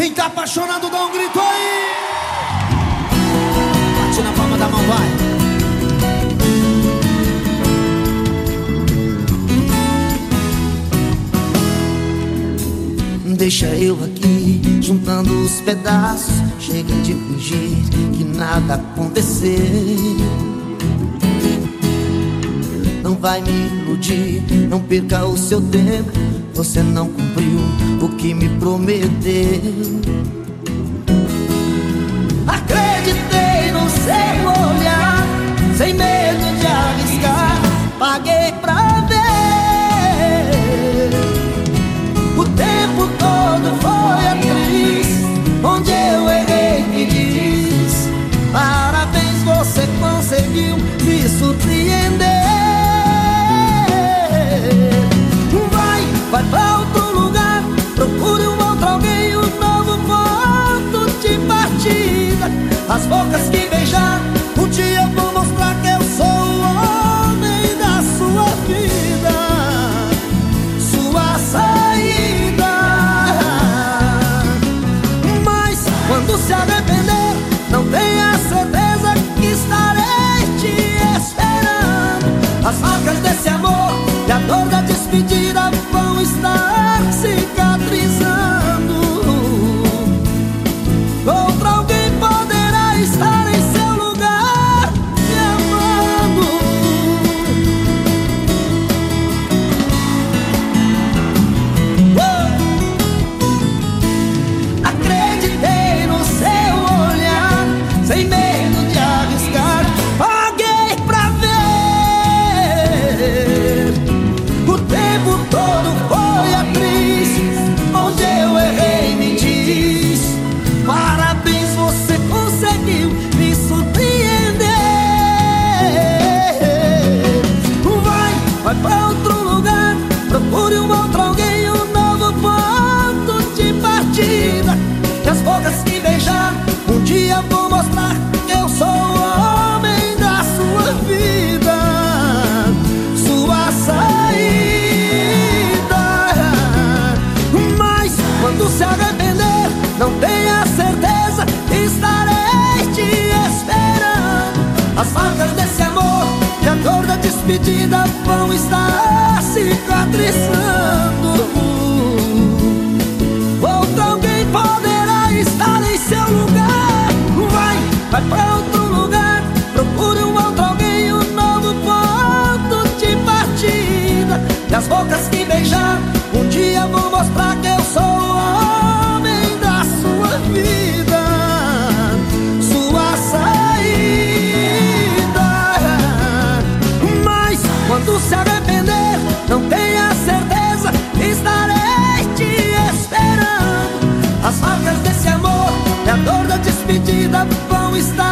Quem tá apaixonado dá um grito aí. Bate na palma da mão, vai. Deixa eu aqui juntando os pedaços. Chega de fingir que nada aconteceu. Não vai me iludir, não perca o seu tempo você não cumpriu o que me prometeu. Oh, Medida vão estar cicatrizando Outro alguém poderá estar em seu lugar. Vai, vai pra outro lugar. Procure um outro alguém, um novo ponto de partida. E as bocas que está